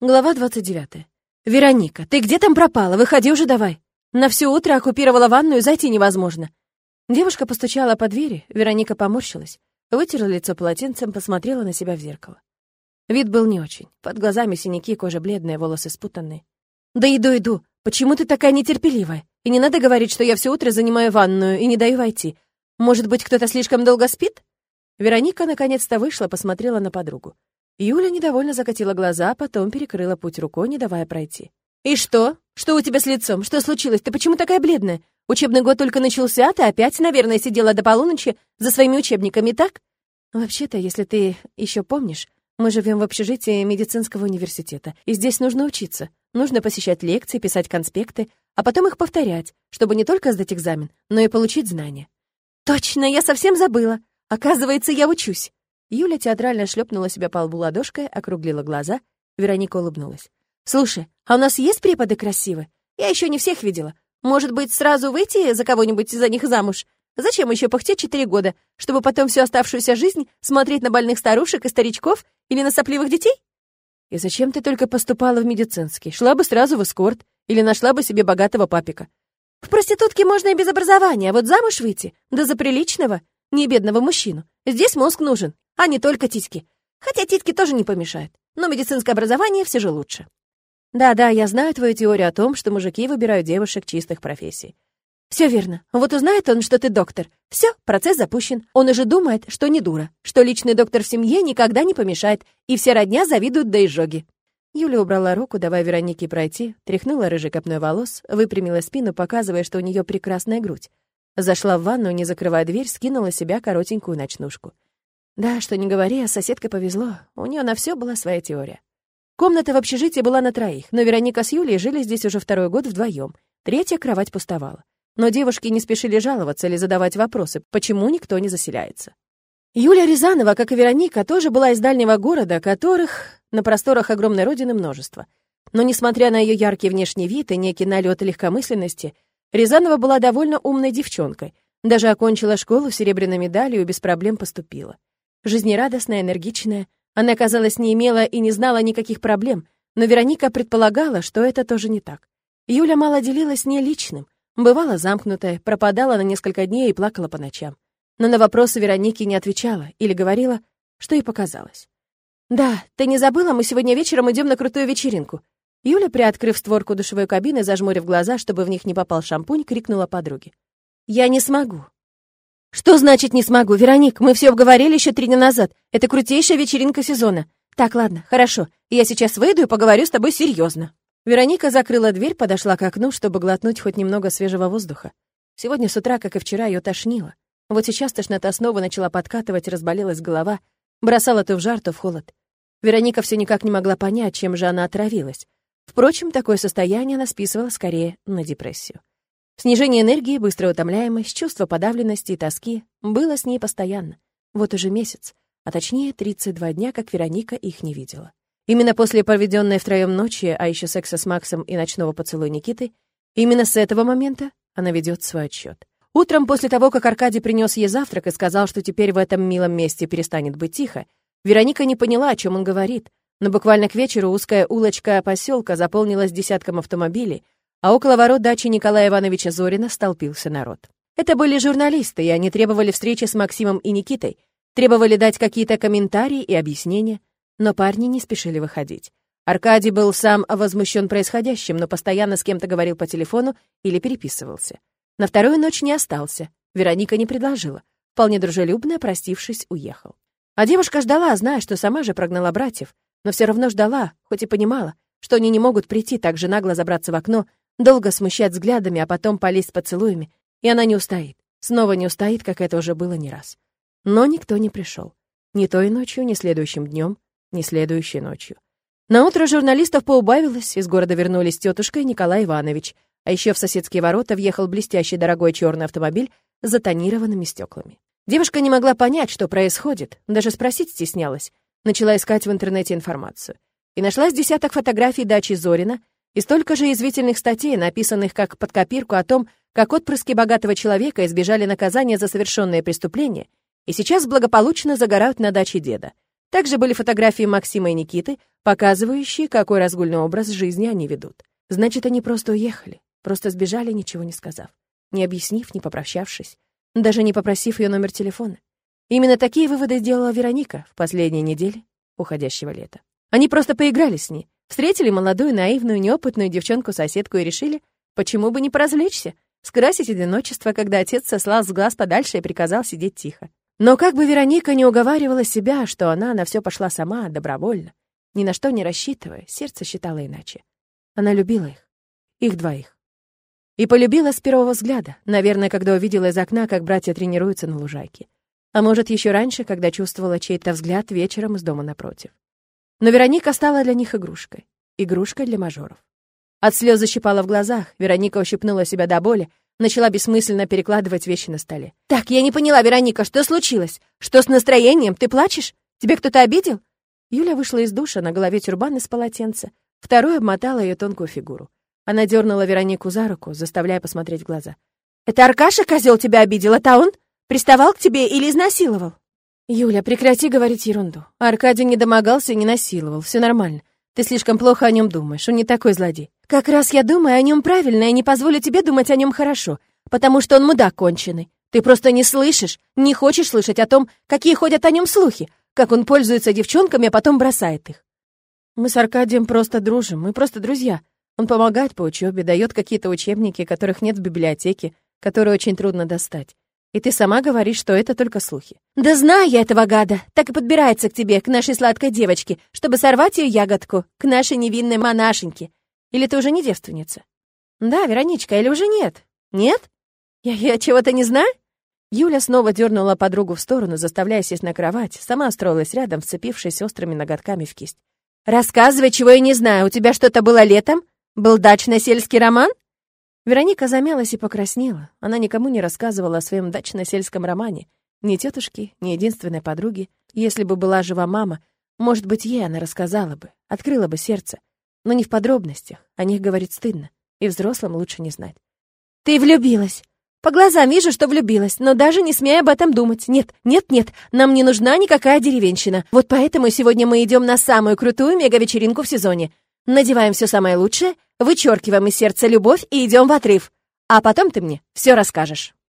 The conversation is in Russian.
Глава 29. «Вероника, ты где там пропала? Выходи уже давай. На все утро оккупировала ванную, зайти невозможно». Девушка постучала по двери, Вероника поморщилась, вытерла лицо полотенцем, посмотрела на себя в зеркало. Вид был не очень. Под глазами синяки, кожа бледная, волосы спутанные. «Да иду, иду. Почему ты такая нетерпеливая? И не надо говорить, что я все утро занимаю ванную и не даю войти. Может быть, кто-то слишком долго спит?» Вероника наконец-то вышла, посмотрела на подругу. Юля недовольно закатила глаза, а потом перекрыла путь рукой, не давая пройти. «И что? Что у тебя с лицом? Что случилось? Ты почему такая бледная? Учебный год только начался, ты опять, наверное, сидела до полуночи за своими учебниками, так?» «Вообще-то, если ты еще помнишь, мы живем в общежитии медицинского университета, и здесь нужно учиться. Нужно посещать лекции, писать конспекты, а потом их повторять, чтобы не только сдать экзамен, но и получить знания». «Точно, я совсем забыла. Оказывается, я учусь». Юля театрально шлепнула себя по лбу ладошкой, округлила глаза. Вероника улыбнулась. «Слушай, а у нас есть преподы красивые? Я еще не всех видела. Может быть, сразу выйти за кого-нибудь за них замуж? Зачем еще пыхтеть четыре года, чтобы потом всю оставшуюся жизнь смотреть на больных старушек и старичков или на сопливых детей? И зачем ты только поступала в медицинский? Шла бы сразу в эскорт или нашла бы себе богатого папика. В проститутке можно и без образования, а вот замуж выйти, да за приличного, не бедного мужчину. Здесь мозг нужен, а не только титьки. Хотя титьки тоже не помешают, но медицинское образование все же лучше. Да-да, я знаю твою теорию о том, что мужики выбирают девушек чистых профессий. Все верно. Вот узнает он, что ты доктор. Все, процесс запущен. Он уже думает, что не дура, что личный доктор в семье никогда не помешает, и все родня завидуют до изжоги. Юля убрала руку, давая Веронике пройти, тряхнула рыжий копной волос, выпрямила спину, показывая, что у нее прекрасная грудь. Зашла в ванну, не закрывая дверь, скинула себя коротенькую ночнушку. Да, что не говори, а соседкой повезло. У нее на все была своя теория. Комната в общежитии была на троих, но Вероника с Юлей жили здесь уже второй год вдвоем. Третья кровать пустовала. Но девушки не спешили жаловаться или задавать вопросы, почему никто не заселяется. Юля Рязанова, как и Вероника, тоже была из дальнего города, которых на просторах огромной родины множество. Но, несмотря на ее яркий внешний вид и некий налет легкомысленности, Рязанова была довольно умной девчонкой, даже окончила школу с серебряной медалью и без проблем поступила. Жизнерадостная, энергичная, она, казалось, не имела и не знала никаких проблем, но Вероника предполагала, что это тоже не так. Юля мало делилась не личным, бывала замкнутая, пропадала на несколько дней и плакала по ночам. Но на вопросы Вероники не отвечала или говорила, что ей показалось. «Да, ты не забыла, мы сегодня вечером идем на крутую вечеринку». Юля, приоткрыв створку душевой кабины, зажмурив глаза, чтобы в них не попал шампунь, крикнула подруге. «Я не смогу. «Что значит не смогу? Вероник, мы все обговорили еще три дня назад. Это крутейшая вечеринка сезона. Так, ладно, хорошо. Я сейчас выйду и поговорю с тобой серьезно». Вероника закрыла дверь, подошла к окну, чтобы глотнуть хоть немного свежего воздуха. Сегодня с утра, как и вчера, ее тошнило. Вот сейчас тошнота снова начала подкатывать, разболелась голова, бросала то в жар, то в холод. Вероника все никак не могла понять, чем же она отравилась. Впрочем, такое состояние она списывала скорее на депрессию. Снижение энергии, быстрая утомляемость, чувство подавленности и тоски было с ней постоянно. Вот уже месяц, а точнее 32 дня, как Вероника их не видела. Именно после проведенной втроем ночи, а еще секса с Максом и ночного поцелуя Никиты, именно с этого момента она ведет свой отчет. Утром после того, как Аркадий принес ей завтрак и сказал, что теперь в этом милом месте перестанет быть тихо, Вероника не поняла, о чем он говорит, но буквально к вечеру узкая улочка поселка заполнилась десятком автомобилей, а около ворот дачи Николая Ивановича Зорина столпился народ. Это были журналисты, и они требовали встречи с Максимом и Никитой, требовали дать какие-то комментарии и объяснения, но парни не спешили выходить. Аркадий был сам возмущен происходящим, но постоянно с кем-то говорил по телефону или переписывался. На вторую ночь не остался, Вероника не предложила. Вполне дружелюбно, простившись, уехал. А девушка ждала, зная, что сама же прогнала братьев, но все равно ждала, хоть и понимала, что они не могут прийти так же нагло забраться в окно долго смущать взглядами, а потом полезть поцелуями, и она не устоит. Снова не устоит, как это уже было не раз. Но никто не пришел. Ни той ночью, ни следующим днем, ни следующей ночью. На утро журналистов поубавилось, из города вернулись тетушка и Николай Иванович, а еще в соседские ворота въехал блестящий дорогой черный автомобиль с затонированными стеклами. Девушка не могла понять, что происходит, даже спросить стеснялась. Начала искать в интернете информацию. И нашлась десяток фотографий дачи Зорина, и столько же извительных статей, написанных как под копирку о том, как отпрыски богатого человека избежали наказания за совершенные преступления и сейчас благополучно загорают на даче деда. Также были фотографии Максима и Никиты, показывающие, какой разгульный образ жизни они ведут. Значит, они просто уехали, просто сбежали, ничего не сказав, не объяснив, не попрощавшись, даже не попросив ее номер телефона. Именно такие выводы сделала Вероника в последние недели уходящего лета. Они просто поиграли с ней, встретили молодую, наивную, неопытную девчонку-соседку и решили, почему бы не поразвлечься, скрасить одиночество, когда отец сослал с глаз подальше и приказал сидеть тихо. Но как бы Вероника не уговаривала себя, что она на все пошла сама, добровольно, ни на что не рассчитывая, сердце считало иначе. Она любила их, их двоих. И полюбила с первого взгляда, наверное, когда увидела из окна, как братья тренируются на лужайке. А может, еще раньше, когда чувствовала чей-то взгляд вечером из дома напротив. Но Вероника стала для них игрушкой. Игрушкой для мажоров. От слез защипала в глазах, Вероника ущипнула себя до боли, начала бессмысленно перекладывать вещи на столе. «Так, я не поняла, Вероника, что случилось? Что с настроением? Ты плачешь? Тебе кто-то обидел?» Юля вышла из душа, на голове тюрбан из полотенца. Второй обмотала ее тонкую фигуру. Она дернула Веронику за руку, заставляя посмотреть в глаза. «Это Аркаша, козел, тебя обидел? Это он? Приставал к тебе или изнасиловал?» «Юля, прекрати говорить ерунду. Аркадий не домогался и не насиловал. Все нормально. Ты слишком плохо о нем думаешь, он не такой злодей. Как раз я думаю о нем правильно и не позволю тебе думать о нем хорошо, потому что он мудак конченый. Ты просто не слышишь, не хочешь слышать о том, какие ходят о нем слухи, как он пользуется девчонками, а потом бросает их. Мы с Аркадием просто дружим, мы просто друзья. Он помогает по учебе, дает какие-то учебники, которых нет в библиотеке, которые очень трудно достать. И ты сама говоришь, что это только слухи. Да знаю я этого гада. Так и подбирается к тебе, к нашей сладкой девочке, чтобы сорвать ее ягодку, к нашей невинной монашеньке. Или ты уже не девственница? Да, Вероничка, или уже нет? Нет? Я, я чего-то не знаю? Юля снова дернула подругу в сторону, заставляя сесть на кровать, сама устроилась рядом, вцепившись острыми ноготками в кисть. «Рассказывай, чего я не знаю. У тебя что-то было летом? Был дачно-сельский роман?» Вероника замялась и покраснела. Она никому не рассказывала о своем дачно-сельском романе. Ни тетушке, ни единственной подруге. Если бы была жива мама, может быть, ей она рассказала бы, открыла бы сердце. Но не в подробностях, о них говорить стыдно. И взрослым лучше не знать. «Ты влюбилась!» По глазам вижу, что влюбилась, но даже не смей об этом думать. Нет, нет, нет, нам не нужна никакая деревенщина. Вот поэтому сегодня мы идем на самую крутую мега-вечеринку в сезоне. Надеваем все самое лучшее, вычеркиваем из сердца любовь и идем в отрыв. А потом ты мне все расскажешь.